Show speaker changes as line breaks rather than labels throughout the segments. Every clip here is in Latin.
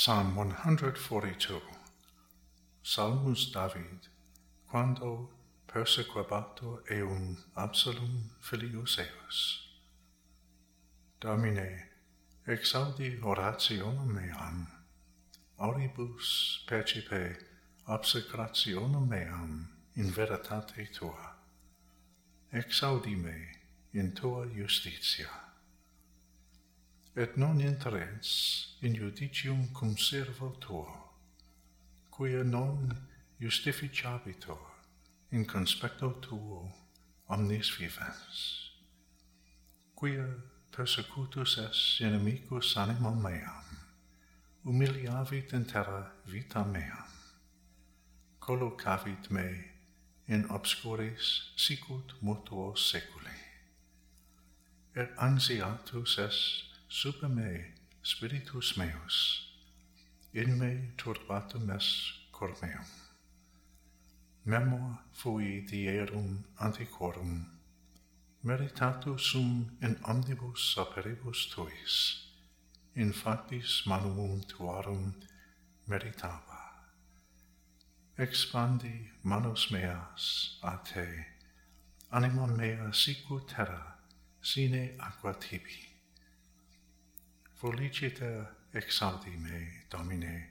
Psalm 142 Salmus David quando persequebato eum Absalom filius eus Domine exaudi orationem meam. Auribus percipe obsecrationem meam in veritate tua. Exaudi me in tua justitia. Et non interens in judicium cum servo tuo, quia non justificabitur in conspecto tuo omnes vivens, quia persecutus es inimicus animum meam, humiliavit in terra vita meam, collocavit me in obscuris sicut mutuo seculi. Et ansiatus es super me Spiritus meus, in me turbatum es cor meum. Memor fui dierum antiquorum, meritatus sum in omnibus saperibus tuis, in factis manuum tuarum meritava. Expandi manus meas a te, anima mea sicu terra, sine aqua tibi. Felicita exaudi me, Domine,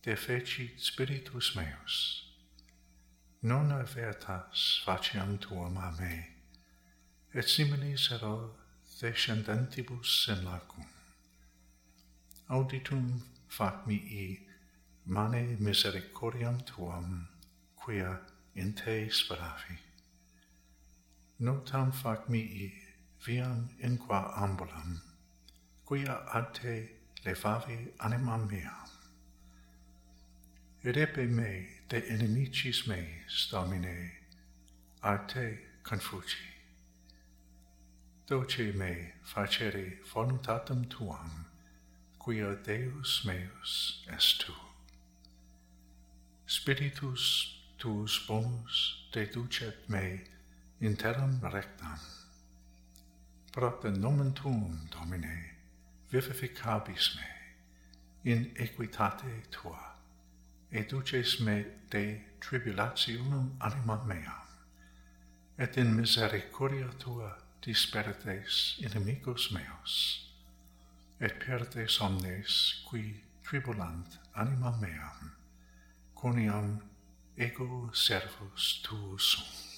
te fecit spiritus meus. Non avertas faciam tuam a me, et similis ero descendentibus in lacum. Auditum fac mihi mane misericordiam tuam, quia in te speravi. Notam fac mihi viam in qua ambulam, quia ad te levavi animam meam. Repe me de inimicis meis, Domine, ad te confuci. Doce me facere voluntatem tuam, quia Deus meus est tu. Spiritus tuus bonus deducet me in terram rectam. Propter nomen tuum, Domine, vivificabis me in equitate tua, et me de tribulationum anima meam, et in misericordia tua dispertes inimicos meus, et perdes omnes qui tribulant anima meam, coniam ego servus tuus sum.